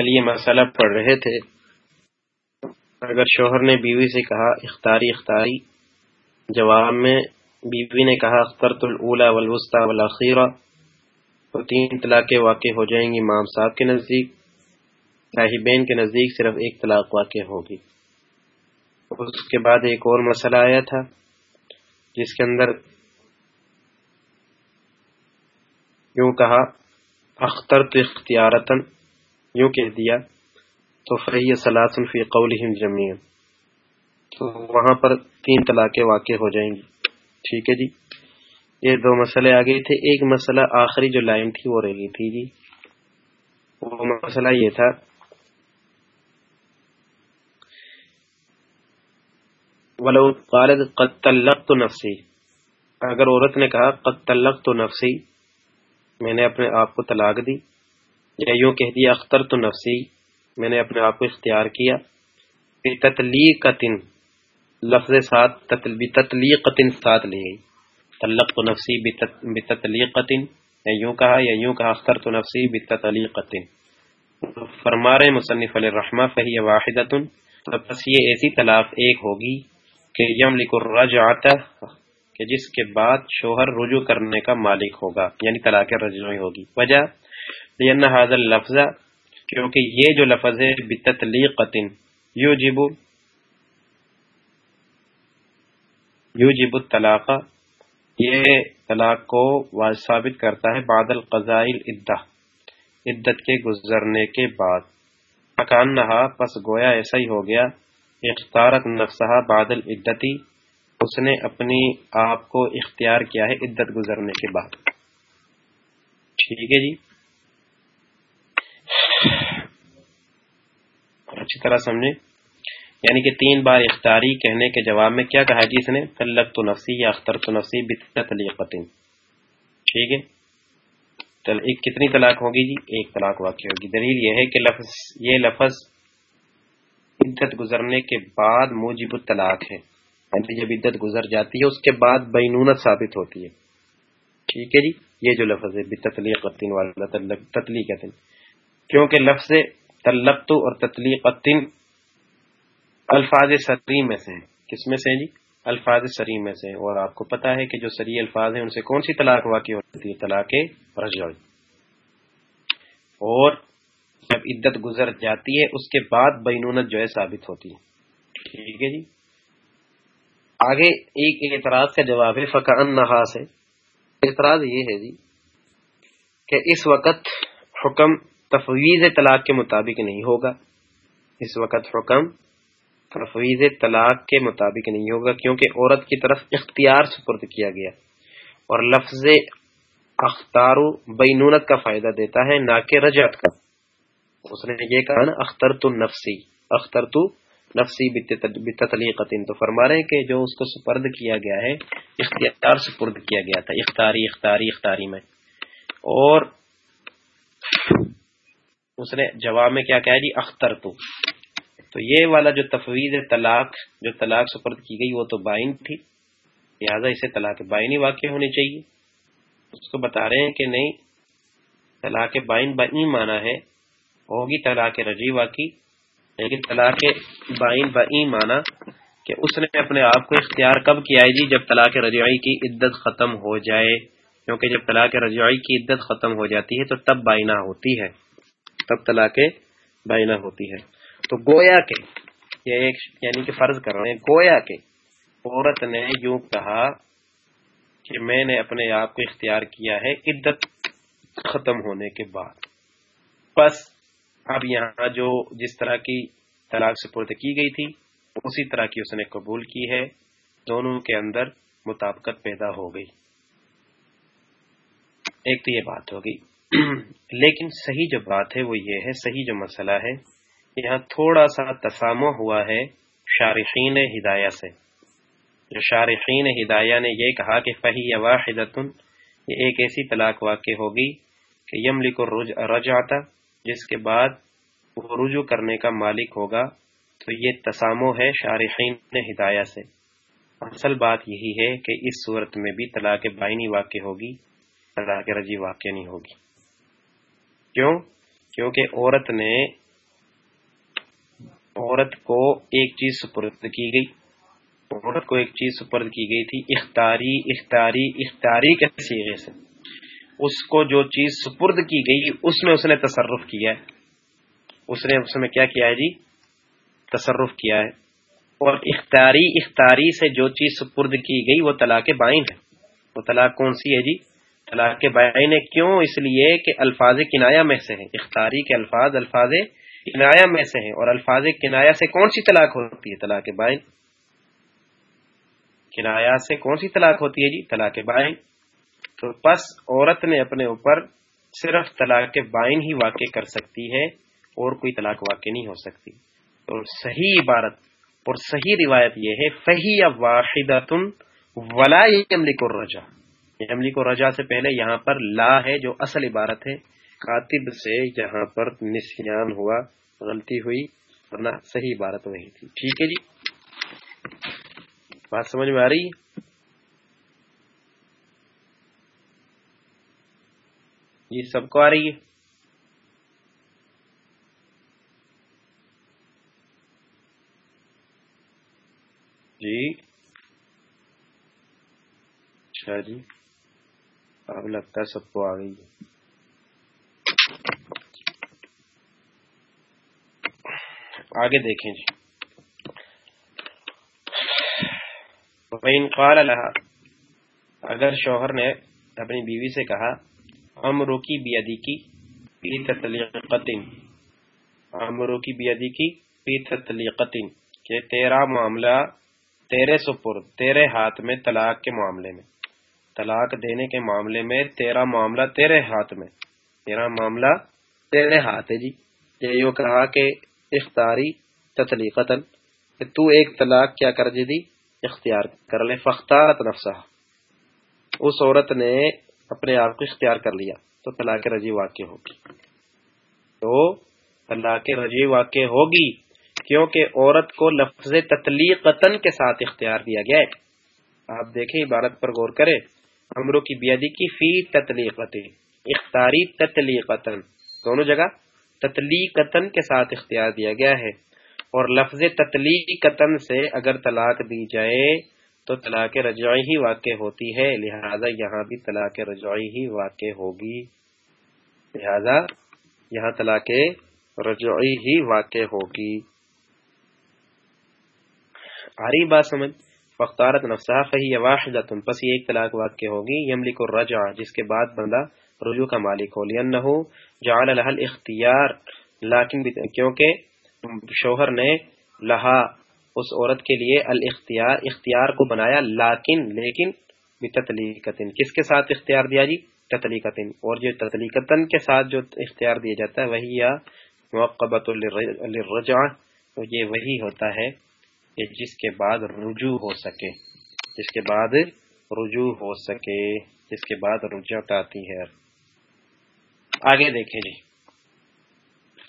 کل یہ مسئلہ پڑھ رہے تھے۔ اگر شوہر نے بیوی سے کہا، اختاری اختاری، جواب میں بیوی نے کہا، اخترت الاولا والوسطی والاخیرہ۔ تو تین طلاقیں واقع ہو جائیں گی امام صاحب کے نزدیک۔ صاحبین کے نزدیک صرف ایک طلاق واقع ہوگی۔ اس کے بعد ایک اور مسئلہ آیا تھا، جس کے اندر یوں کہا اختر تو اختیارتن یوں کہہ دیا، تو فی سلاطن فی قول جمی تو وہاں پر تین طلاقیں واقع ہو جائیں گی۔ ٹھیک ہے جی؟ یہ دو مسئلے آ گئے تھے۔ ایک مسئلہ آخری جو لائن تھی وہ رہ گئی تھی جی۔ وہ مسئلہ یہ تھا، ولو قالت قد طلقت نفسی اگر عورت نے کہا، قد طلقت نفسی میں نے اپنے آپ کو طلاق دی۔ یا یوں کہہ دیا اختر تو نفسی، میں نے اپنے آپ کو اختیار کیا۔ تتلیقتن لفظ ساتھ تتلیقتن ساتھ لی گئی۔ طلق تو نفسی بتتلیقتن یا یوں کہا، یا یوں کہا اختر تو نفسی بتتلیقتن فرما رہے مصنف علیہ الرحمہ فہی واحدتن۔ تو بس یہ ایسی طلاق ایک ہوگی کہ یملک الرجعہ کہ جس کے بعد شوہر رجوع کرنے کا مالک ہوگا یعنی طلاق رجوعی ہوگی۔ وجہ لأن هذا اللفظ کیونکہ یہ جو لفظ ہے بتتلیقت یوجب یوجب الطلاق، یہ طلاق کو ثابت کرتا ہے بعد القضائل عدہ، عدت کے گزرنے کے بعد۔ مکان نہا پس گویا ایسا ہی ہو گیا، اختارت نفسہ بعد العدتی، اس نے اپنی آپ کو اختیار کیا ہے عدت گزرنے کے بعد۔ ٹھیک ہے جی؟ اچھی طرح سمجھے۔ یعنی کہ تین بار اختاری کہنے کے جواب میں کیا کہا جی اس نے؟ طلق تو نفسی یا اختر تو نفسی بتلیقت ٹھیک ہے؟ کتنی طلاق ہوگی جی؟ ایک طلاق واقع ہوگی۔ دلیل یہ ہے کہ لفظ یہ لفظ عدت گزرنے کے بعد موجب الطلاق ہے۔ یعنی جب عدت گزر جاتی ہے، اس کے بعد بینونت ثابت ہوتی ہے۔ ٹھیک ہے جی؟ یہ جو لفظ ہے بتلیقت والا تتلیقت کیونکہ لفظ تلقت اور تتلیقتن الفاظ سری میں سے ہیں۔ کس میں سے جی؟ الفاظ سری میں سے اور آپ کو پتا ہے کہ جو سری الفاظ ہیں، ان سے کون سی طلاق واقع ہوتی ہے؟ طلاق رجوع۔ اور جب عدت گزر جاتی ہے، اس کے بعد بینونت جو ہے ثابت ہوتی ہے۔ ٹھیک ہے جی؟ آگے ایک اعتراض کا جواب ہے فقہ نہا سے۔ اعتراض یہ ہے جی کہ اس وقت حکم تفویض طلاق کے مطابق نہیں ہوگا۔ اس وقت حکم تفویض طلاق کے مطابق نہیں ہوگا کیونکہ عورت کی طرف اختیار سپرد کیا گیا اور لفظ اختار بینونت کا فائدہ دیتا ہے، نہ کہ رجعت کا۔ اس نے یہ کہا نا اختر تو نفسی اختر تو نفسی بتلیقتن تو فرما رہے ہیں کہ جو اس کو سپرد کیا گیا ہے، اختیار سپرد کیا گیا تھا۔ اختاری اختاری اختاری میں۔ اور اس نے جواب میں کیا کہا جی اختر تو تو یہ والا جو تفویض طلاق، جو طلاق سپرد کی گئی، وہ تو بائن تھی۔ لہٰذا اسے طلاق بائنی واقع ہونی چاہیے۔ اس کو بتا رہے ہیں کہ نہیں، طلاق بائن بئی مانا ہے۔ ہوگی طلاق رجی واقعی، لیکن طلاق بائن بئی مانا کہ اس نے اپنے آپ کو اختیار کب کیا ہے جی؟ جب طلاق رجعی کی عدت ختم ہو جائے۔ کیونکہ جب طلاق رجعی کی عدت ختم ہو جاتی ہے تو تب بائنا ہوتی ہے۔ تب طلاق بائنا ہوتی ہے تو گویا کے یہ ایک یعنی کہ فرض کر رہے ہیں گویا کے عورت نے یوں کہا کہ میں نے اپنے آپ کو اختیار کیا ہے عدت ختم ہونے کے بعد۔ بس اب یہاں جو جس طرح کی طلاق سے پورت کی گئی تھی، اسی طرح کی اس نے قبول کی ہے۔ دونوں کے اندر مطابقت پیدا ہو گئی۔ ایک تو یہ بات ہوگی لیکن صحیح جو بات ہے وہ یہ ہے، صحیح جو مسئلہ ہے، یہاں تھوڑا سا تسامو ہوا ہے شارقین ہدایہ سے۔ جو شارقین ہدایہ نے یہ کہا کہ فہی واحد یہ ایک ایسی طلاق واقع ہوگی کہ یملی کو رج آتا جس کے بعد وہ رجوع کرنے کا مالک ہوگا، تو یہ تسامو ہے شارقین ہدایہ سے۔ اصل بات یہی ہے کہ اس صورت میں بھی طلاق بائنی واقع ہوگی، طلاق رجی واقع نہیں ہوگی۔ کیوں؟ کیونکہ عورت نے عورت کو ایک چیز سپرد کی گئی۔ عورت کو ایک چیز سپرد کی گئی تھی اختاری اختاری اختاری کے سیغے سے۔ اس کو جو چیز سپرد کی گئی، اس میں اس نے تصرف کیا ہے۔ اس نے اس میں کیا کیا ہے جی؟ تصرف کیا ہے۔ اور اختاری اختاری سے جو چیز سپرد کی گئی، وہ طلاق بائن ہے وہ طلاق کون سی ہے جی؟ طلاق بائن کیوں اس لیے کہ الفاظ کنایا میں سے ہیں؟ اختاری کے الفاظ الفاظ کنایا میں سے ہیں۔ اور الفاظ کنایا سے کون سی طلاق ہوتی ہے؟ طلاق بائن کنایا سے کون سی طلاق ہوتی ہے جی؟ طلاق بائن تو پس عورت نے اپنے اوپر صرف طلاق بائن ہی واقع کر سکتی ہے، اور کوئی طلاق واقع نہیں ہو سکتی۔ تو صحیح عبارت اور صحیح روایت یہ ہے، فہی واحد ولا یملک الرجا یملک الرجا سے پہلے یہاں پر لا ہے جو اصل عبارت ہے۔ کاتب سے یہاں پر نسیان ہوا، غلطی ہوئی، ورنہ صحیح عبارت وہی تھی۔ ٹھیک ہے جی؟ بات سمجھ میں آ رہی؟ ہے سب کو آ رہی ہے؟ جی۔ اچھا جی۔ اب لگتا ہے سب کو آ گئی آگے دیکھیں جی۔ قال لها۔ اگر شوہر نے اپنی بیوی سے کہا امرو کی بیادی کی پی تتلیقتن امرو کی بیادی کی پی تتلیقتن کہ تیرا معاملہ تیرے سپر، تیرے ہاتھ میں طلاق کے معاملے میں۔ طلاق دینے کے معاملے میں تیرا معاملہ تیرے ہاتھ میں۔ تیرا معاملہ تیرے ہاتھ ہے جی۔ یہ یوں کہا کہ اختاری تتلیقتن کہ تو ایک طلاق کیا کر جی دی؟ اختیار کر لے۔ فختارت نفسہ۔ اس عورت نے اپنے آپ کو اختیار کر لیا تو طلاق رجی واقع ہوگی۔ تو طلاق رجی واقع ہوگی کیونکہ عورت کو لفظ قطن کے ساتھ اختیار دیا گیا ہے۔ آپ دیکھیں عبارت پر غور کریں۔ امرو کی بیادی کی فی تتلیقت اختاری قطن دونوں جگہ قطن کے ساتھ اختیار دیا گیا ہے۔ اور لفظ قطن سے اگر طلاق دی جائے تو طلاق رجعی ہی واقع ہوتی ہے، لہذا یہاں بھی طلاق رجعی ہی واقع ہوگی۔ لہذا یہاں طلاق رجعی ہی واقع ہوگی۔ آ رہی بات سمجھ۔ فختارت نفسا فہی واحدۃ، پس یہ ایک طلاق واقع ہوگی، یملک الرجع، جس کے بعد بندہ رجوع کا مالک ہو لینه جعل له الاختیار، لیکن کیونکہ شوہر نے لہا اس عورت کے لیے الاختیار، اختیار کو بنایا، لیکن لیکن بتتلیقتن کس کے ساتھ اختیار دیا جی؟ تتلیقتن اور جو تتلیقتن کے ساتھ جو اختیار دیا جاتا ہے، وہی یا موقبت للرجع، تو یہ وہی ہوتا ہے۔ کہ جس کے بعد رجوع ہو سکے، جس کے بعد رجوع ہو سکے، جس کے بعد رجوع آتی ہے۔ آگے دیکھیں جی۔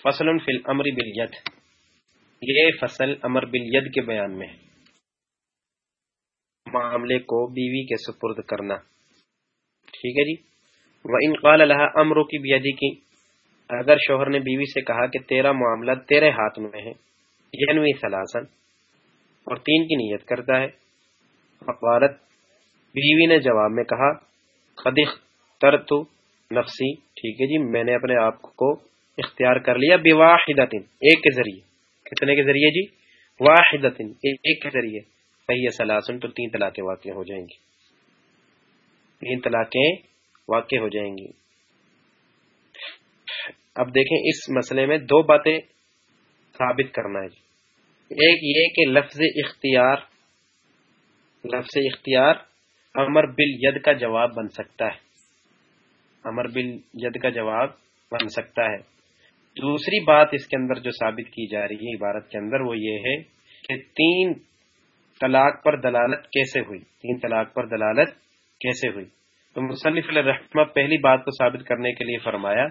فصل فی الامر بالید۔ یہ فصل امر بالید کے بیان میں معاملے کو بیوی کے سپرد کرنا۔ ٹھیک ہے جی۔ وہ ان قال اللہ امروں کی بیادی کی اگر شوہر نے بیوی سے کہا کہ تیرا معاملہ تیرے ہاتھ میں ہے ینوی سلاسن اور تین کی نیت کرتا ہے۔ فقالت بیوی نے جواب میں کہا خدیخ تر تو نفسی۔ ٹھیک ہے جی میں نے اپنے آپ کو اختیار کر لیا بواحد ایک کے ذریعے۔ کتنے کے ذریعے جی؟ واحد ایک کے ذریعے۔ صحیح سلاسن تو تین طلاقیں واقع ہو جائیں گی۔ تین طلاقیں واقع ہو جائیں گی۔ اب دیکھیں اس مسئلے میں دو باتیں ثابت کرنا ہے جی۔ ایک یہ کہ لفظ اختیار لفظ اختیار امر بل ید کا جواب بن سکتا ہے۔ امر بل ید کا جواب بن سکتا ہے۔ دوسری بات اس کے اندر جو ثابت کی جا رہی ہے عبارت کے اندر وہ یہ ہے کہ تین طلاق پر دلالت کیسے ہوئی؟ تین طلاق پر دلالت کیسے ہوئی؟ تو مصنف الرحمہ پہلی بات کو ثابت کرنے کے لیے فرمایا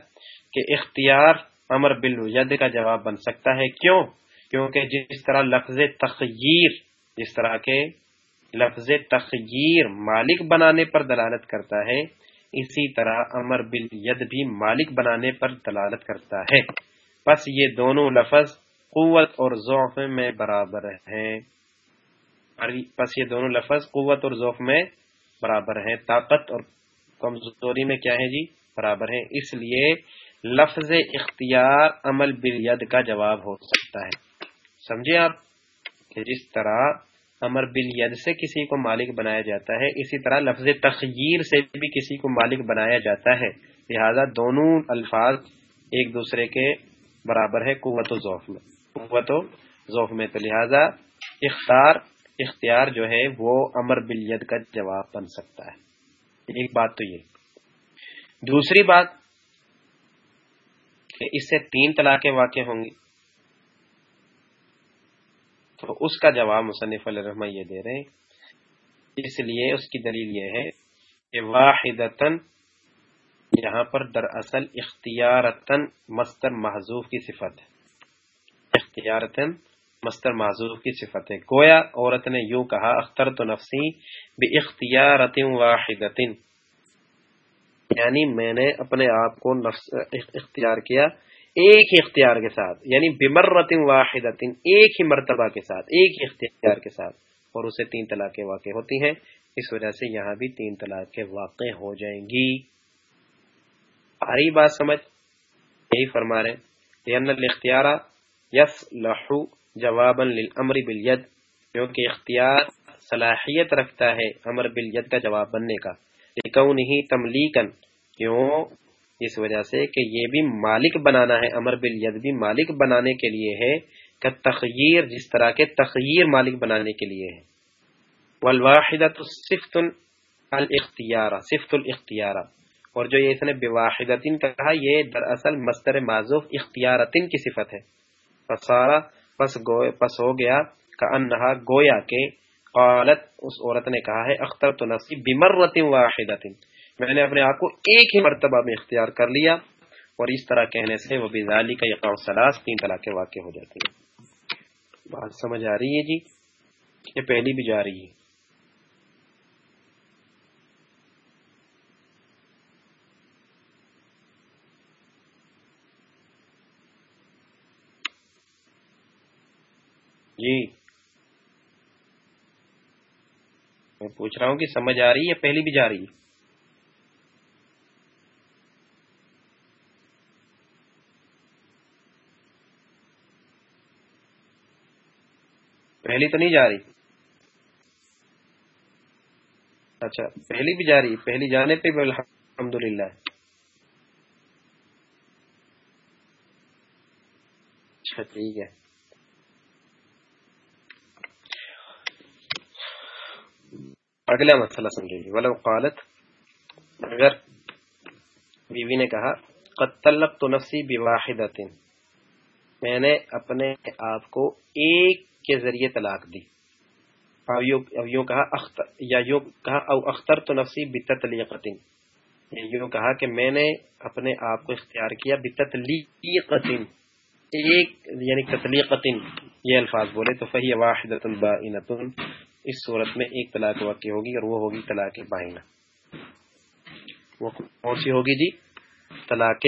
کہ اختیار امر بل ید کا جواب بن سکتا ہے۔ کیوں؟ کیونکہ جس طرح لفظ تخیر جس طرح کے لفظ تخیر مالک بنانے پر دلالت کرتا ہے، اسی طرح امر بل ید بھی مالک بنانے پر دلالت کرتا ہے۔ بس یہ دونوں لفظ قوت اور ضعف میں برابر ہیں۔ پس یہ دونوں لفظ قوت اور ضعف میں برابر ہیں۔ طاقت اور کمزوری میں کیا ہے جی؟ برابر ہیں۔ اس لیے لفظ اختیار عمل بالید کا جواب ہو سکتا ہے۔ سمجھے آپ کہ جس طرح امر بالید سے کسی کو مالک بنایا جاتا ہے، اسی طرح لفظ تخیر سے بھی کسی کو مالک بنایا جاتا ہے۔ لہذا دونوں الفاظ ایک دوسرے کے برابر ہے قوت و ذوف میں۔ قوت و ذوف میں تو لہذا اختار اختیار جو ہے وہ امر بالید کا جواب بن سکتا ہے۔ ایک بات تو یہ۔ دوسری بات کہ اس سے تین طلاقیں واقع ہوں گی۔ تو اس کا جواب مصنف علیہ رحمہ یہ دے رہے ہیں۔ اس لیے اس کی دلیل یہ ہے کہ واحدتن یہاں پر دراصل اختیارتن مستر محضوف کی صفت ہے۔ اختیارتن مستر معذوف کی صفت ہے۔ گویا عورت نے یوں کہا اختر تو نفسی بے اختیارت واحد یعنی میں نے اپنے آپ کو نفس اختیار کیا ایک ہی اختیار کے ساتھ یعنی بمرت واحد ایک ہی مرتبہ کے ساتھ، ایک ہی اختیار کے ساتھ، اور اسے تین طلاقیں واقع ہوتی ہیں۔ اس وجہ سے یہاں بھی تین طلاقیں واقع ہو جائیں گی۔ آ رہی بات سمجھ، یہی فرما رہے اختیار یس لہو جواب امر بلید جو کہ اختیار صلاحیت رکھتا ہے امر بلید کا جواب بننے کا۔ لیکن تملیکن کیوں؟ اس وجہ سے کہ یہ بھی مالک بنانا ہے امر بل بھی مالک بنانے کے لیے ہے کہ تخیر جس طرح کے تخیر مالک بنانے کے لیے ہے۔ والواحدہ صفت الاختیارہ صفت الاختیارہ اور جو یہ اس نے بواحدتن کہا یہ دراصل مستر معذوف اختیارتن کی صفت ہے۔ فسارا پس, پس ہو گیا کہ انہا گویا کے قالت اس عورت نے کہا ہے اختر تو نفسی بمرت واحدتن میں نے اپنے آپ کو ایک ہی مرتبہ میں اختیار کر لیا اور اس طرح کہنے سے وہ بزالی کا یقام سلاس تین طلاق واقع ہو جاتی ہے بات سمجھ آ رہی ہے جی؟ یہ پہلی بھی جا رہی ہے۔ جی۔ میں پوچھ رہا ہوں کہ سمجھ آ رہی ہے پہلی بھی جا رہی ہے۔ پہلی تو نہیں جا رہی۔ اچھا پہلی بھی جا رہی، پہلی جانے پہ بھی الحمد للہ اچھا ٹھیک ہے۔ اگلا مسئلہ سمجھے ولو قالت، اگر بیوی نے کہا قتلق تو نفسی بواحد میں نے اپنے آپ کو ایک کے ذریعے طلاق دی۔ یوں کہا اختر یا یوں کہا او اختر تو نفسی بتلیقتن یوں یعنی کہا کہ میں نے اپنے آپ کو اختیار کیا بتلیقتن ایک یعنی تطلیقتن۔ یہ الفاظ بولے تو فہی واحد بائنتن۔ اس صورت میں ایک طلاق واقع ہوگی اور وہ ہوگی طلاق بائنہ۔ وہ کون سی ہوگی جی؟ طلاق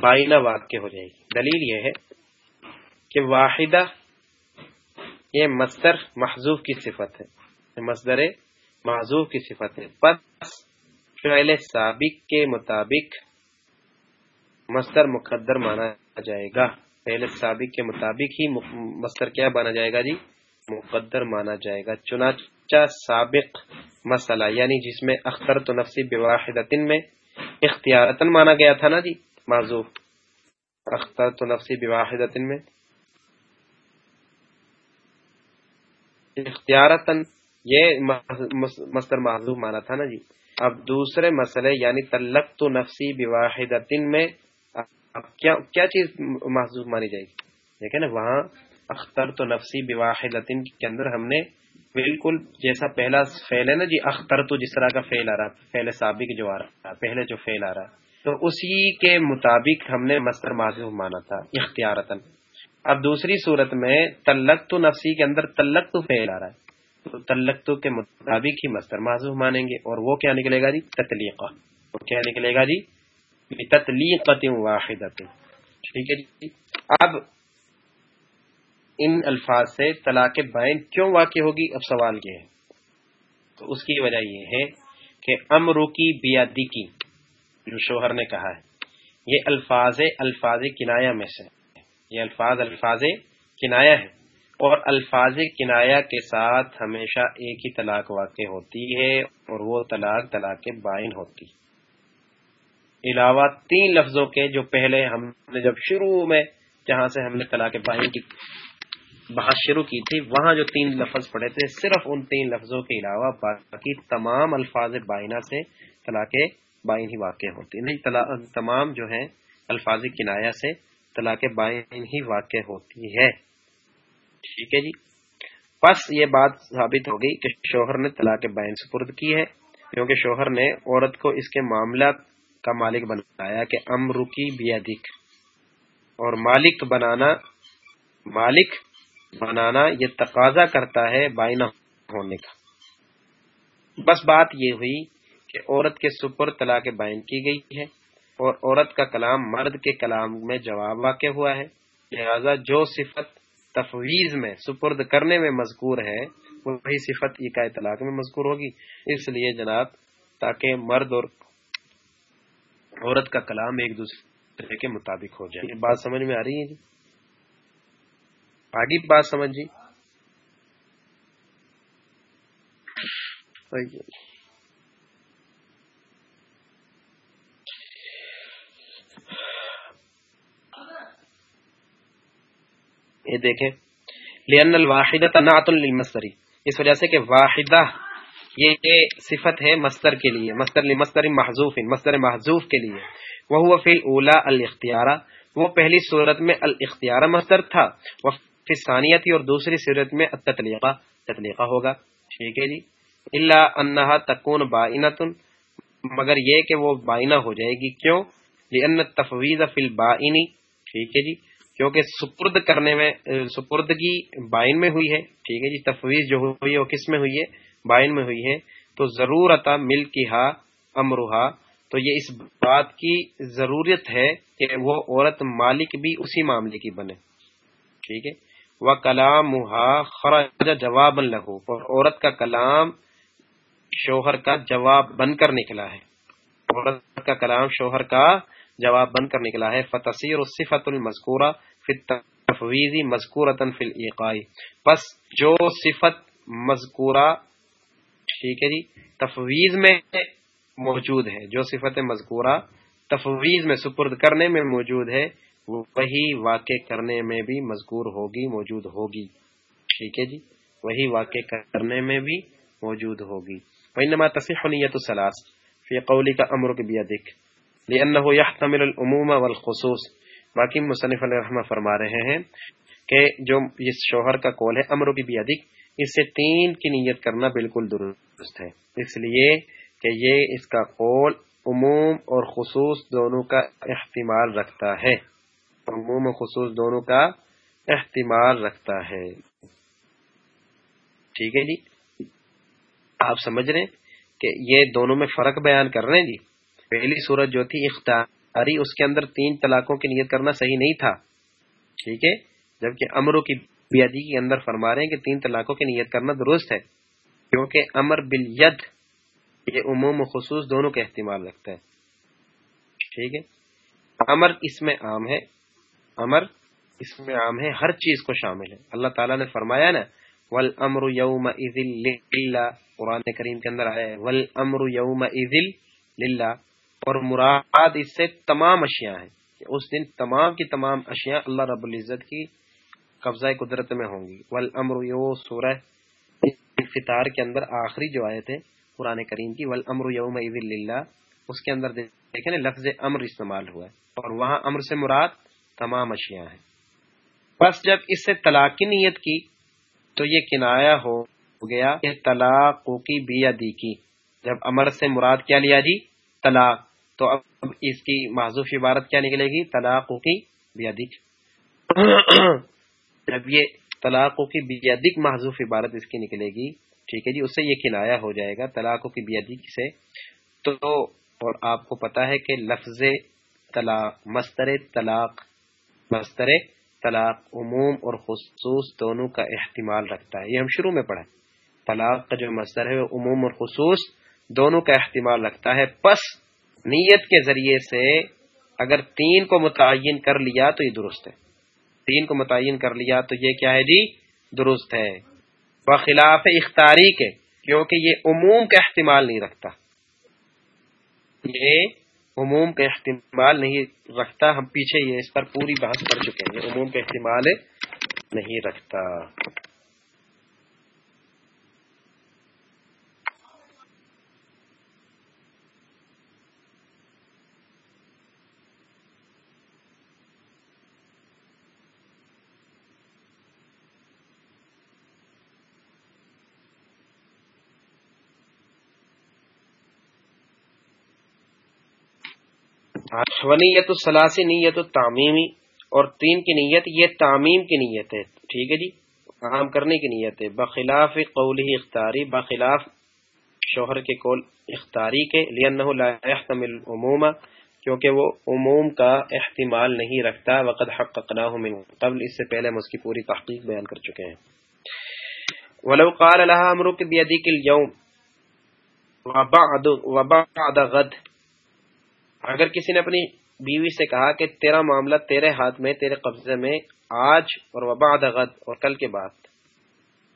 بائنہ واقع ہو جائے گی۔ دلیل یہ ہے کہ واحدہ یہ مصدر محضوف کی صفت ہے۔ مصدر محضوف کی صفت ہے۔ پس فعل سابق کے مطابق مصدر مقدر مانا جائے گا۔ فعل سابق کے مطابق ہی مصدر کیا مانا جائے گا جی؟ مقدر مانا جائے گا۔ چنانچہ سابق مسئلہ یعنی جس میں اختر تو نفسی بواحدتن میں اختیارتن مانا گیا تھا نا جی؟ معذوف۔ اختر تو نفسی بواحدتن میں اختیارتن یہ مستر معذوف مانا تھا نا جی۔ اب دوسرے مسئلے یعنی تلق تو نفسی بواحد میں اب کیا کیا چیز محضوف مانی جائے گی؟ دیکھیں نا، وہاں اختر تو نفسی بواحد کے اندر ہم نے بالکل جیسا پہلا فیل ہے نا جی اختر تو جس طرح کا فیل آ رہا فیل سابق جو آ رہا، پہلے جو فیل آ رہا۔ تو اسی کے مطابق ہم نے مستر معذوف مانا تھا اختیارتن اب دوسری صورت میں تلق تو نفسی کے اندر تلق تو فیل آ رہا ہے۔ تو تلق تو کے مطابق ہی مستر معذوف مانیں گے۔ اور وہ کیا نکلے گا جی؟ تتلیقہ وہ کیا نکلے گا جی؟ تتلیقت واحد ٹھیک ہے جی۔ اب ان الفاظ سے طلاق بائن کیوں واقع ہوگی؟ اب سوال یہ ہے۔ تو اس کی وجہ یہ ہے کہ امرو کی بیادی کی جو شوہر نے کہا ہے، یہ الفاظ الفاظ کنایا میں سے۔ یہ الفاظ الفاظ کنایا ہے اور الفاظ کنایا کے ساتھ ہمیشہ ایک ہی طلاق واقع ہوتی ہے اور وہ طلاق طلاق بائن ہوتی۔ علاوہ تین لفظوں کے جو پہلے ہم نے جب شروع میں جہاں سے ہم نے طلاق بائن کی بحث شروع کی تھی، وہاں جو تین لفظ پڑے تھے، صرف ان تین لفظوں کے علاوہ باقی تمام الفاظ بائنا سے طلاق بائن ہی واقع ہوتی۔ نہیں تمام جو ہیں الفاظ کنایا سے طلاق بائن ہی واقع ہوتی ہے۔ ٹھیک ہے جی۔ بس یہ بات ثابت ہوگی کہ شوہر نے طلاق بائن سپرد کی ہے، کیونکہ شوہر نے عورت کو اس کے معاملہ کا مالک بنایا کہ امر کی بیادک اور مالک بنانا مالک بنانا یہ تقاضا کرتا ہے بائنا ہونے کا۔ بس بات یہ ہوئی کہ عورت کے سپر طلاق بائن کی گئی ہے۔ اور عورت کا کلام مرد کے کلام میں جواب واقع ہوا ہے۔ لہذا جو صفت تفویض میں سپرد کرنے میں مذکور ہے، وہی صفت یہ طلاق میں مذکور ہوگی۔ اس لیے جناب، تاکہ مرد اور عورت کا کلام ایک دوسرے کے مطابق ہو جائے۔ یہ بات سمجھ میں آ رہی ہے جی؟ آگے بات سمجھ جی؟ یہ دیکھیں۔ لین الواحد تنعت للمصدری اس وجہ سے کہ واحدہ یہ صفت ہے مستر کے لیے مستر لمصدر محذوف مستر محذوف کے لیے۔ وہ فی الاولا الاختیارہ وہ پہلی صورت میں الاختیارہ مستر تھا۔ وہ ثانیہ تھی اور دوسری صورت میں تطلیقہ تطلیقہ ہوگا۔ ٹھیک ہے جی۔ اللہ انہا تکون بائنۃ مگر یہ کہ وہ بائنہ ہو جائے گی۔ کیوں؟ لأن تفویض فی البائنی ٹھیک ہے جی۔ کیونکہ سپرد کرنے میں، سپردگی بائن میں ہوئی ہے، ٹھیک ہے جی تفویض جو ہوئی ہے وہ کس میں ہوئی ہے؟ بائن میں ہوئی ہے۔ تو ضرورت مل کی ہا امروہا تو یہ اس بات کی ضرورت ہے کہ وہ عورت مالک بھی اسی معاملے کی بنے۔ ٹھیک ہے۔ وہ کلام خرج جواب لہو اور عورت کا کلام شوہر کا جواب بن کر نکلا ہے۔ عورت کا کلام شوہر کا جواب بن کر نکلا ہے۔ فتصیر صفت المذکورہ تفویضی مذکور فی القائی پس جو صفت مذکورہ، ٹھیک ہے جی تفویض میں موجود ہے، جو صفت مذکورہ تفویض میں سپرد کرنے میں موجود ہے، وہی واقع کرنے میں بھی مذکور ہوگی، موجود ہوگی، ٹھیک ہے جی وہی واقع کرنے میں بھی موجود ہوگی۔ وإنما تصح نیت السلاس فی قولی کا امر کے بیادک لأنه يحتمل العموم والخصوص۔ باقی مصنف علیہ رحمہ فرما رہے ہیں کہ جو اس شوہر کا قول ہے، امر کی بیادک اس سے تین کی نیت کرنا بالکل درست ہے۔ اس لیے کہ یہ اس کا قول عموم اور خصوص دونوں کا احتمال رکھتا ہے۔ عموم و خصوص دونوں کا احتمال رکھتا ہے۔ ٹھیک ہے جی؟ آپ سمجھ رہے کہ یہ دونوں میں فرق بیان کر رہے ہیں جی؟ پہلی صورت جو تھی اختیاری اس کے اندر تین طلاقوں کی نیت کرنا صحیح نہیں تھا۔ ٹھیک ہے؟ جبکہ امروں کی بیادی کے اندر فرما رہے ہیں کہ تین طلاقوں کی نیت کرنا درست ہے، کیونکہ امر بل ید، یہ عموم و خصوص دونوں کا احتمال رکھتا ہے۔ ٹھیک ہے؟ امر اس میں عام ہے۔ امر اس میں عام ہے، ہر چیز کو شامل ہے۔ اللہ تعالیٰ نے فرمایا نا ول امر یوم قرآن کریم کے اندر آیا ہے ول امر یوم للہ اور مراد اس سے تمام اشیاء ہیں۔ اس دن تمام کی تمام اشیاء اللہ رب العزت کی قبضہ قدرت میں ہوں گی۔ ول امر یو سورہ فطار کے اندر آخری جو آئے تھے قرآن کریم کی والامر یوم للہ۔ اس کے اندر دیکھیں لفظ امر استعمال ہوا ہے اور وہاں امر سے مراد تمام اشیاء ہیں۔ بس جب اس سے طلاق کی نیت کی تو یہ کنایا ہو گیا کہ طلاق کی بیا دی کی۔ جب امر سے مراد کیا لیا جی؟ طلاق۔ تو اب اس کی معذوف عبارت کیا نکلے گی؟ طلاق کی بیادک. جب یہ طلاق کی بیادک معذوف عبارت اس کی نکلے گی ٹھیک ہے جی؟ اس سے یہ کنایا ہو جائے گا طلاق کی بیادک سے. تو اور آپ کو پتا ہے کہ لفظ طلاق مستر طلاق مستر طلاق عموم اور خصوص دونوں کا احتمال رکھتا ہے۔ یہ ہم شروع میں پڑھا طلاق کا جو مصدر ہے وہ عموم اور خصوص دونوں کا احتمال رکھتا ہے۔ پس نیت کے ذریعے سے اگر تین کو متعین کر لیا تو یہ درست ہے۔ تین کو متعین کر لیا تو یہ کیا ہے جی؟ درست ہے۔ بخلاف اختاری کے، کیونکہ یہ عموم کا احتمال نہیں رکھتا۔ یہ عموم کا احتمال نہیں رکھتا۔ ہم پیچھے یہ اس پر پوری بحث کر چکے ہیں۔ عموم کا احتمال نہیں رکھتا۔ نیت السلاسی نیت التعمیمی اور تین کی نیت، یہ تعمیم کی نیت ہے۔ ٹھیک ہے جی؟ عام کرنے کی نیت ہے۔ بخلاف قول ہی اختاری بخلاف شوہر کے قول اختاری کے لا يحتمل العموم، کیونکہ وہ عموم کا احتمال نہیں رکھتا۔ وقت حق من قبل۔ اس سے پہلے ہم اس کی پوری تحقیق بیان کر چکے ہیں۔ ولو قال لها امرك بيدك اليوم، وبعد وبعد غد اگر کسی نے اپنی بیوی سے کہا کہ تیرا معاملہ تیرے ہاتھ میں، تیرے قبضے میں، آج اور وباد غد اور کل کے بعد۔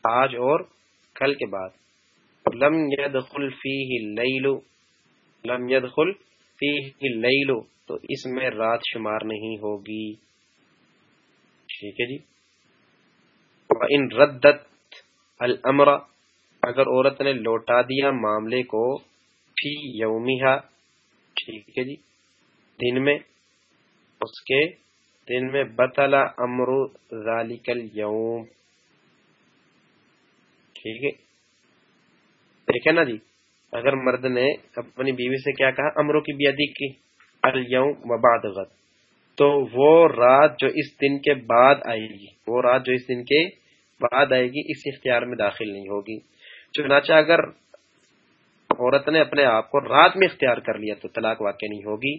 آج اور کل کے بعد۔ لم يدخل فيه الليل لم يدخل فيه الليل تو اس میں رات شمار نہیں ہوگی۔ ٹھیک ہے جی۔ ان ردت الامر اگر عورت نے لوٹا دیا معاملے کو فی یومیہ ٹھیک ہے جی۔ دن میں اس کے دن میں بطلا امرو ذالکل یوم ٹھیک ہے۔ ٹھیک ہے نا جی اگر مرد نے اپنی بیوی سے کیا کہا امرو کی بیادی کی۔ الوم و بعد غد۔ تو وہ رات جو اس دن کے بعد آئے گی، وہ رات جو اس دن کے بعد آئے گی، اس اختیار میں داخل نہیں ہوگی۔ چنانچہ اگر عورت نے اپنے آپ کو رات میں اختیار کر لیا تو طلاق واقع نہیں ہوگی۔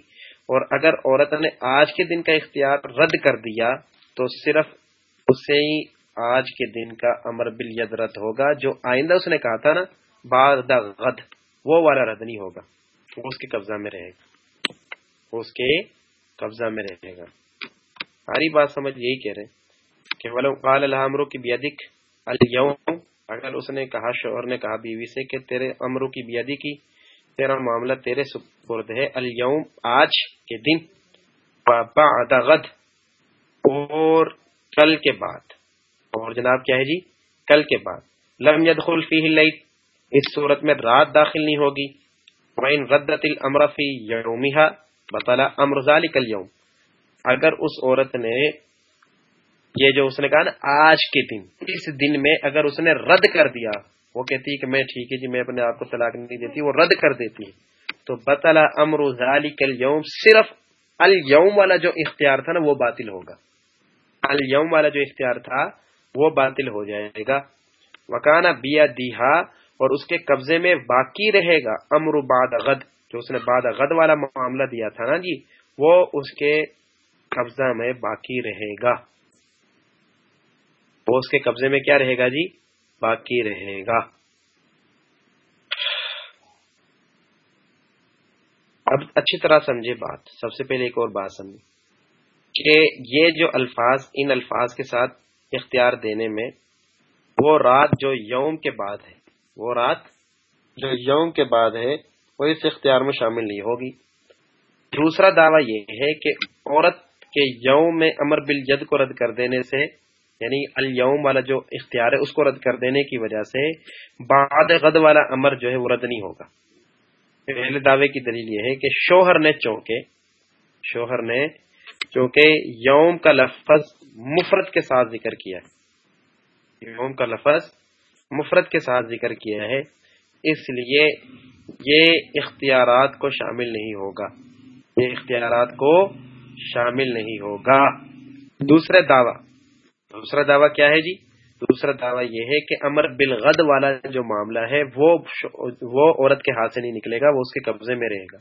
اور اگر عورت نے آج کے دن کا اختیار رد کر دیا تو صرف اسے ہی آج کے دن کا امر بل ید رد ہوگا، جو آئندہ اس نے کہا تھا نا، بعد غد، وہ والا رد نہیں ہوگا۔ وہ اس کے قبضہ میں رہے گا۔ وہ اس کے قبضہ میں رہے گا۔ ساری بات سمجھ یہی کہہ رہے کہ قال الحمرو کی بیدک اليوم اگر اس نے کہا، شوہر نے کہا، بیوی سے کہ تیرے امرو کی بیادی کی، تیرا معاملہ تیرے سپرد ہے۔ اليوم آج کے دن۔ بعد غد۔ اور کل کے بعد۔ اور جناب کیا ہے جی؟ کل کے بعد۔ لم يدخل فيه الليل اس صورت میں رات داخل نہیں ہوگی۔ وَإِن رَدَّتِ الْأَمْرَ فِي يَوْمِهَا بَطَلَ أَمْرُ ذَلِكَ الْيَوْمِ۔ اگر اس عورت نے یہ جو اس نے کہا نا، آج کے دن، اس دن میں اگر اس نے رد کر دیا، وہ کہتی ہے کہ میں ٹھیک ہے جی میں اپنے آپ کو طلاق نہیں دیتی، وہ رد کر دیتی تو بطلا امر اليوم صرف اليوم والا جو اختیار تھا نا، وہ باطل ہوگا۔ اليوم والا جو اختیار تھا، وہ باطل ہو جائے گا۔ وکانا بیا دیہا اور اس کے قبضے میں باقی رہے گا امر باد غد، جو اس نے باد غد والا معاملہ دیا تھا نا جی وہ اس کے قبضہ میں باقی رہے گا۔ وہ اس کے قبضے میں کیا رہے گا جی؟ باقی رہے گا۔ اب اچھی طرح سمجھے بات۔ سب سے پہلے ایک اور بات سمجھے۔ کہ یہ جو الفاظ، ان الفاظ کے ساتھ اختیار دینے میں وہ رات جو یوم کے بعد ہے، وہ رات جو یوم کے بعد ہے، وہ اس اختیار میں شامل نہیں ہوگی۔ دوسرا دعویٰ یہ ہے کہ عورت کے یوم میں امر بل کو رد کر دینے سے یعنی الوم والا جو اختیار ہے اس کو رد کر دینے کی وجہ سے بعد غد والا امر جو ہے وہ رد نہیں ہوگا۔ پہلے دعوے کی دلیل یہ ہے کہ شوہر نے چونکہ شوہر نے چونکہ یوم کا لفظ مفرت کے ساتھ ذکر کیا ہے۔ یوم کا لفظ مفرت کے ساتھ ذکر کیا ہے، اس لیے یہ اختیارات کو شامل نہیں ہوگا۔ یہ اختیارات کو شامل نہیں ہوگا۔ دوسرے دعوی دوسرا دعویٰ کیا ہے جی؟ دوسرا دعویٰ یہ ہے کہ امر بالغد والا جو معاملہ ہے، وہ وہ عورت کے ہاتھ سے نہیں نکلے گا، وہ اس کے قبضے میں رہے گا۔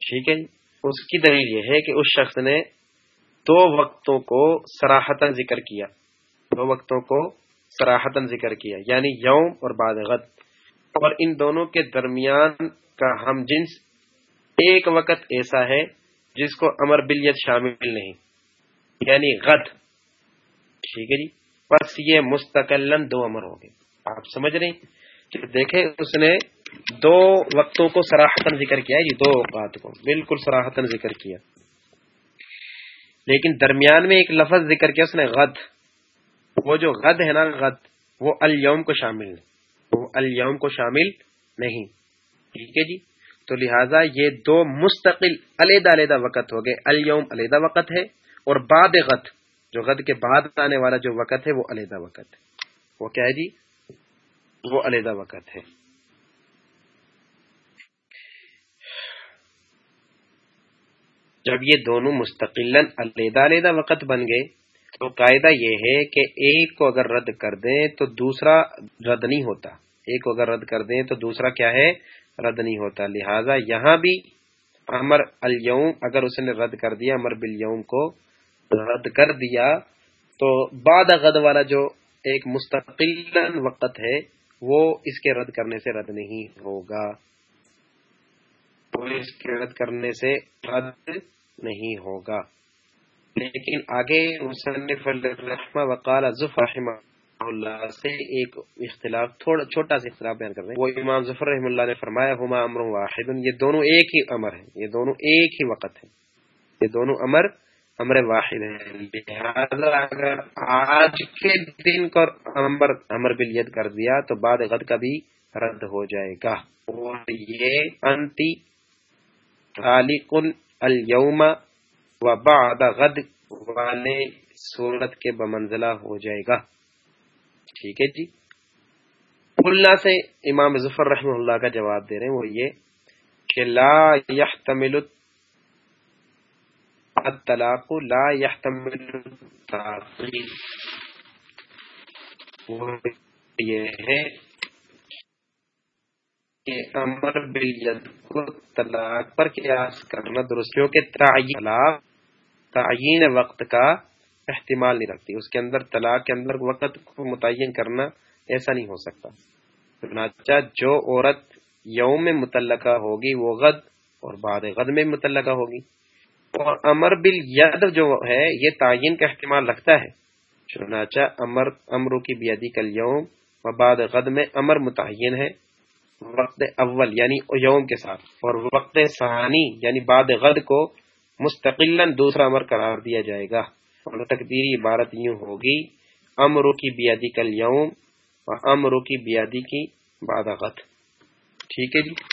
ٹھیک ہے جی؟ اس کی دلیل یہ ہے کہ اس شخص نے دو وقتوں کو سراہتن ذکر کیا۔ دو وقتوں کو سراہتن ذکر کیا یعنی یوم اور بعد غد۔ اور ان دونوں کے درمیان کا ہم جنس ایک وقت ایسا ہے جس کو امر بلیت شامل نہیں یعنی غد۔ ٹھیک ہے جی۔ بس یہ مستقل دو امر ہو گئے۔ آپ سمجھ رہے ہیں؟ کہ دیکھیں اس نے دو وقتوں کو سراہتن ذکر کیا جی دو اوقات کو۔ بالکل سراہتن ذکر کیا۔ لیکن درمیان میں ایک لفظ ذکر کیا، اس نے غد۔ وہ جو غد ہے نا، غد، وہ الوم کو شامل وہ الوم کو شامل نہیں۔ ٹھیک ہے جی؟ تو لہذا یہ دو مستقل علیحدہ علیحدہ وقت ہو گئے۔ الوم علیحدہ وقت ہے اور بعد غد۔ جو غد کے بعد آنے والا جو وقت ہے وہ علیحدہ وقت ہے۔ وہ کیا ہے جی؟ وہ علیحدہ وقت ہے۔ جب یہ دونوں مستقل علیحدہ علیحدہ وقت بن گئے، تو قاعدہ یہ ہے کہ ایک کو اگر رد کر دیں تو دوسرا رد نہیں ہوتا۔ ایک کو اگر رد کر دیں تو دوسرا کیا ہے؟ رد نہیں ہوتا۔ لہذا یہاں بھی امر الوم اگر اس نے رد کر دیا امر بلیوم کو رد کر دیا تو بعد غد والا جو ایک مستقل وقت ہے، وہ اس کے رد کرنے سے رد نہیں ہوگا۔ وہ اس کے رد کرنے سے رد نہیں ہوگا۔ لیکن آگے مصنف الرحمہ وقال ظفر رحمہ اللہ سے ایک اختلاف، تھوڑا چھوٹا سا اختلاف بیان کر رہے ہیں۔ وہ امام ظفر رحم اللہ نے فرمایا، ہما امر واحد، یہ دونوں ایک ہی امر ہیں، یہ دونوں ایک ہی وقت ہیں۔ یہ دونوں امر امر واحد ہیں۔ لہذا اگر آج کے دن کو امر امر بلیت کر دیا تو بعد غد کا بھی رد ہو جائے گا۔ اور یہ انتی خالق اليوم و بعد غد والے صورت کے بمنزلہ ہو جائے گا۔ ٹھیک ہے جی؟ اللہ سے امام ظفر رحم اللہ کا جواب دے رہے ہیں۔ وہ یہ کہ لا يحتمل الطلاق لا يحتمل یہ ہے کہ امر بالید کو طلاق پر قیاس کرنا درست کیونکہ تعین تعین وقت کا احتمال نہیں رکھتی۔ اس کے اندر طلاق کے اندر وقت کو متعین کرنا ایسا نہیں ہو سکتا۔ چنانچہ جو عورت یوم میں متعلقہ ہوگی وہ غد اور بعد غد میں متعلقہ ہوگی۔ اور امر بل ید جو ہے، یہ تعین کا احتمال رکھتا ہے۔ چنانچہ امر، امرو کی بیادی کل یوم، و بعد غد میں امر متعین ہے۔ وقت اول یعنی یوم کے ساتھ۔ اور وقت ثانی یعنی بعد غد کو مستقل دوسرا امر قرار دیا جائے گا۔ اور تقدیری عبارت یوں ہوگی، امرو کی بیادی کل یوم اور امرو کی بیادی کی بادغت ٹھیک ہے جی؟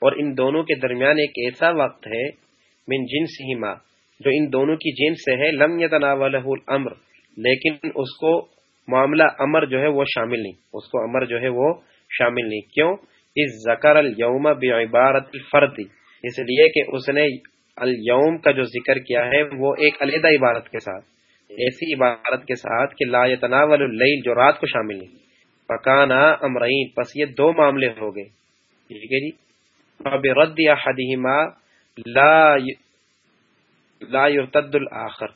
اور ان دونوں کے درمیان ایک ایسا وقت ہے من جنسہما، جو ان دونوں کی جنس سے ہے، لم یتناولہ الامر، لیکن اس کو معاملہ امر جو ہے وہ شامل نہیں، اس کو امر جو ہے وہ شامل نہیں۔ کیوں؟ اس ذکر الوم بعبارت الفردی اس لیے کہ اس نے الوم کا جو ذکر کیا ہے، وہ ایک علیحدہ عبارت کے ساتھ، ایسی عبارت کے ساتھ کہ لا تناول اللیل، جو رات کو شامل نہیں۔ پکانا امرین، پس یہ دو معاملے ہو گئے۔ ٹھیک ہے جی؟ رد احدہما لا لا يرتد الاخر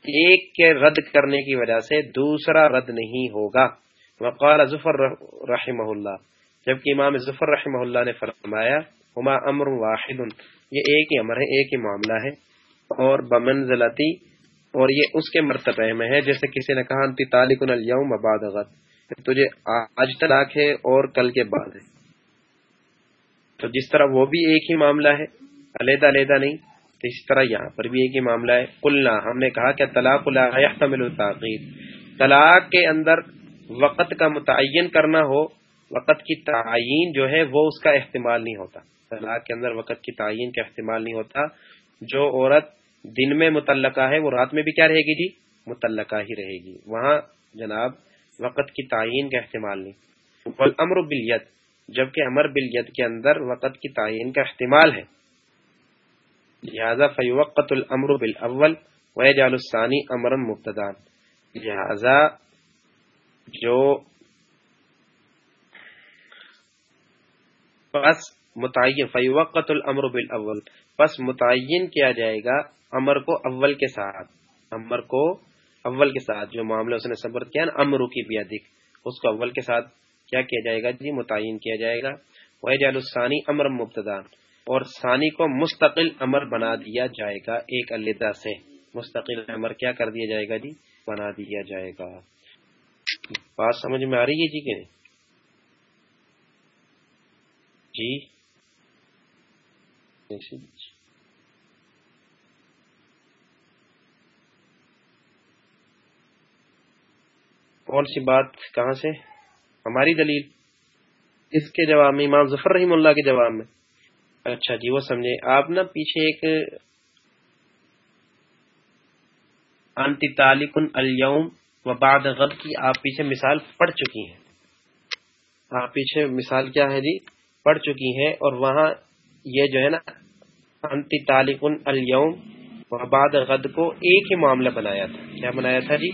ایک کے رد کرنے کی وجہ سے دوسرا رد نہیں ہوگا۔ وقال ظفر رحمہ اللہ جبکہ امام ظفر رحمہ اللہ نے فرمایا، ہما امر واحد۔ یہ ایک ہی امر ہے، ایک ہی معاملہ ہے۔ اور بمنزلتی، اور یہ اس کے مرتبہ میں ہے۔ جیسے کسی نے کہا انتی تالکن اليوم بعد غد۔ تجھے آج طلاق ہے اور کل کے بعد ہے۔ تو جس طرح وہ بھی ایک ہی معاملہ ہے، علیحدہ علیحدہ نہیں، تو اس طرح یہاں پر بھی ایک ہی معاملہ ہے۔ قلنا، ہم نے کہا کہ طلاق لا التعقید طلاق کے اندر وقت کا متعین کرنا ہو، وقت کی تعین جو ہے، وہ اس کا احتمال نہیں ہوتا۔ طلاق کے اندر وقت کی تعین کا احتمال نہیں ہوتا۔ جو عورت دن میں متعلقہ ہے، وہ رات میں بھی کیا رہے گی جی؟ متعلقہ ہی رہے گی۔ وہاں جناب، وقت کی تعین کا احتمال نہیں۔ امر بلیت جبکہ امر بلیت کے اندر وقت کی تعین کا احتمال ہے۔ لہذا فیوقت الامر بالاول ویجعل الثانی امرا مبتدا۔ لہذا جو پس متعین، فیوقت الامر بالاول، پس متعین کیا جائے گا امر کو اول کے ساتھ۔ امر کو اول کے ساتھ، جو معاملہ اس نے صبر کیا نا، امرو کی بیادک اس کو اول کے ساتھ کیا کیا جائے گا جی؟ متعین کیا جائے گا۔ ویجعل الثانی امر مبتدا اور ثانی کو مستقل امر بنا دیا جائے گا ایک الدا سے۔ مستقل امر کیا کر دیا جائے گا جی؟ بنا دیا جائے گا۔ بات سمجھ میں آ رہی ہے جی کہ جی۔ کون سی بات کہاں سے؟ ہماری دلیل اس کے جواب میں، امام ظفر رحیم اللہ کے جواب میں۔ اچھا جی وہ سمجھے۔ آپ نا پیچھے ایک انتی تالکن الوم و بعد غد کی آپ پیچھے مثال پڑھ چکی ہیں۔ آپ پیچھے مثال کیا ہے جی؟ پڑھ چکی ہیں اور وہاں یہ جو ہے نا، انتی تالکن الوم و بعد غد کو ایک ہی معاملہ بنایا تھا۔ کیا بنایا تھا جی؟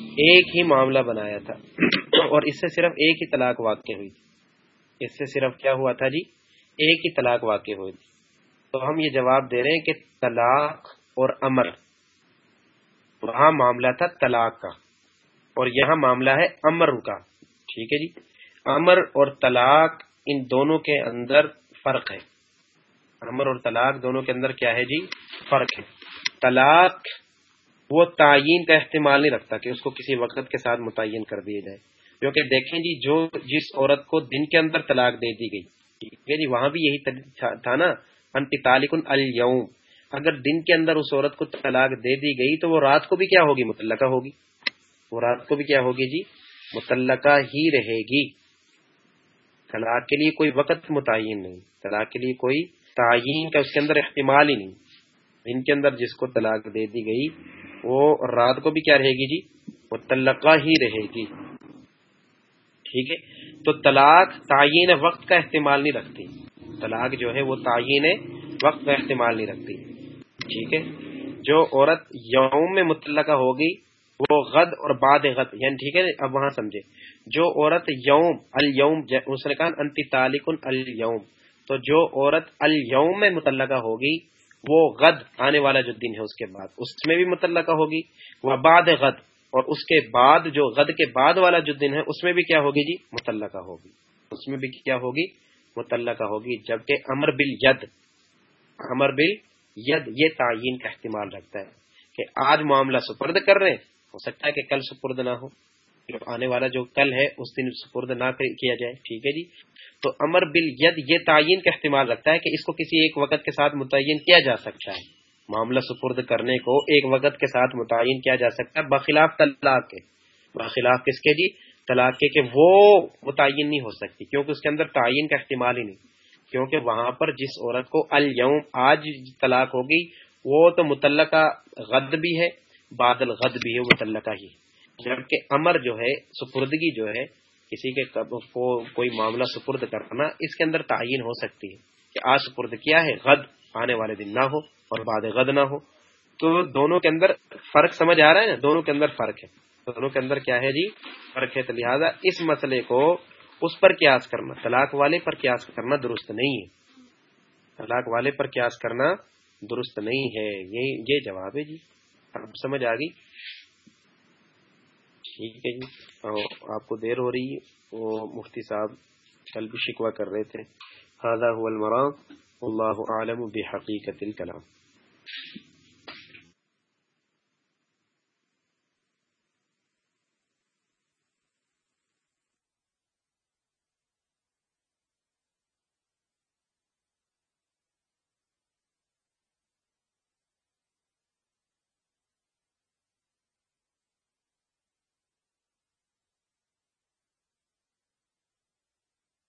ایک ہی معاملہ بنایا تھا۔ اور اس سے صرف ایک ہی طلاق واقع ہوئی تھی۔ اس سے صرف کیا ہوا تھا جی؟ ایک ہی طلاق واقع ہوئی تھی۔ تو ہم یہ جواب دے رہے ہیں کہ طلاق اور امر، وہاں معاملہ تھا طلاق کا۔ اور یہاں معاملہ ہے امر کا۔ ٹھیک ہے جی؟ امر اور طلاق ان دونوں کے اندر فرق ہے۔ امر اور طلاق دونوں کے اندر کیا ہے جی؟ فرق ہے۔ طلاق وہ تعین کا احتمال نہیں رکھتا کہ اس کو کسی وقت کے ساتھ متعین کر دیا جائے۔ کیونکہ دیکھیں جی جو جس عورت کو دن کے اندر طلاق دے دی گئی، ٹھیک ہے جی وہاں بھی یہی تھا نا تعلق الوم اگر دن کے اندر اس عورت کو طلاق دے دی گئی تو وہ رات کو بھی کیا ہوگی؟ متعلقہ ہوگی۔ وہ رات کو بھی کیا ہوگی جی؟ متعلقہ ہی رہے گی۔ طلاق کے لیے کوئی وقت متعین نہیں، طلاق کے لیے کوئی تعین کا اس کے اندر احتمال ہی نہیں۔ دن کے اندر جس کو طلاق دے دی گئی، وہ رات کو بھی کیا رہے گی جی؟ متعلقہ ہی رہے گی۔ ٹھیک ہے؟ تو طلاق تعین وقت کا احتمال نہیں رکھتی۔ طلاق جو ہے وہ تعین وقت کا احتمال نہیں رکھتی۔ ٹھیک ہے؟ جو عورت یوم میں متعلقہ ہوگی، وہ غد اور باد غد یعنی ٹھیک ہے؟ اب وہاں سمجھے۔ جو عورت یوم الوم اس نے کہا، انتی تعلق الوم تو جو عورت الوم میں متعلقہ ہوگی، وہ غد، آنے والا جو دن ہے، اس کے بعد۔ اس میں بھی متعلقہ ہوگی، وہ بعد غد۔ اور اس کے بعد جو غد کے بعد والا جو دن ہے، اس میں بھی کیا ہوگی جی؟ متعلقہ ہوگی۔ اس میں بھی کیا ہوگی؟ متعلقہ ہوگی۔ جبکہ امر بل ید، امر بل ید یہ تعین کا احتمال رکھتا ہے کہ آج معاملہ سپرد کر رہے ہو سکتا ہے کہ کل سپرد نہ ہو۔ جو آنے والا جو کل ہے، اس دن سپرد نہ کیا جائے۔ ٹھیک ہے جی؟ تو امر بل ید یہ تعین کا احتمال رکھتا ہے کہ اس کو کسی ایک وقت کے ساتھ متعین کیا جا سکتا ہے۔ معاملہ سپرد کرنے کو ایک وقت کے ساتھ متعین کیا جا سکتا ہے، بخلاف طلاق کے۔ بخلاف کس کے؟ جی طلاق کے کہ وہ متعین نہیں ہو سکتی، کیونکہ اس کے اندر تعین کا احتمال ہی نہیں۔ کیونکہ وہاں پر جس عورت کو الوم آج طلاق ہوگی، وہ تو متعلقہ غد بھی ہے، بادل غد بھی ہے متعلقہ ہی جبکہ امر جو ہے، سپردگی جو ہے، کسی کے کوئی معاملہ سپرد کرنا اس کے اندر تعین ہو سکتی ہے کہ آج سپرد کیا ہے، غد۔ آنے والے دن نہ ہو اور بعد غد نہ ہو۔ تو دونوں کے اندر فرق سمجھ آ رہا ہے نا؟ دونوں کے اندر فرق ہے۔ دونوں کے اندر کیا ہے جی؟ فرق ہے تو لہٰذا اس مسئلے کو اس پر قیاس کرنا، طلاق والے پر قیاس کرنا درست نہیں ہے۔ طلاق والے پر قیاس کرنا درست نہیں ہے۔ یہ جواب ہے جی۔ اب سمجھ آ گئی؟ ٹھیک ہے جی۔ آپ کو دیر ہو رہی ہے۔ وہ مفتی صاحب کل بھی شکوا کر رہے تھے۔ المرام اللہ عالم بحقیقت الکلام۔